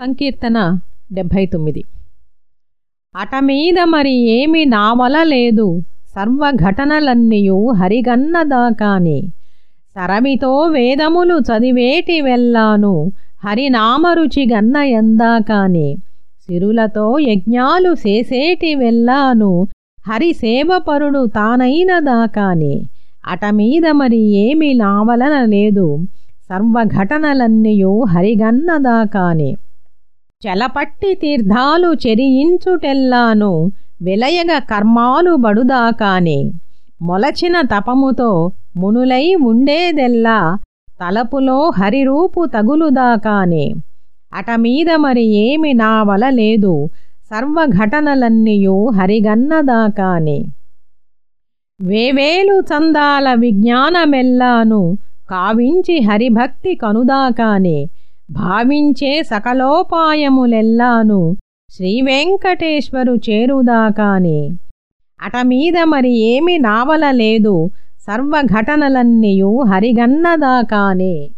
సంకీర్తన డెబ్భై తొమ్మిది. అటమీద మరి ఏమి నావల లేదు సర్వఘటనలన్నీయు హరిగన్నదాకానే. సరమితో వేదములు చదివేటి వెళ్ళాను హరినామరుచి గన్న ఎందాకానే సిరులతో యజ్ఞాలు చేసేటి వెళ్ళాను హరి సేవపరుడు తానైన దాకానే అటమీద మరి ఏమి నావలన లేదు సర్వఘటనలన్నీయు హరిగన్నదాకానే. చలపట్టి తీర్థాలు చెరియించుటెల్లాను విలయగ కర్మాలు బడుదాకానే. మొలచిన తపముతో మునులై ఉండేదెల్లా తలపులో హరిరూపు తగులుదాకానే. అటమీద మరి ఏమి నా వల లేదు సర్వఘటనలన్నీయూ హరిగన్నదాకానే. వేవేలు చందాల విజ్ఞానమెల్లాను కావించి హరిభక్తి కనుదాకానే. భావించే సకలోపాయములెల్లాను శ్రీవెంకటేశ్వరు చేరుదాకానే. అటమీద మరి ఏమి నావల లేదు సర్వఘటనలన్నీయు హరిగన్నదాకానే.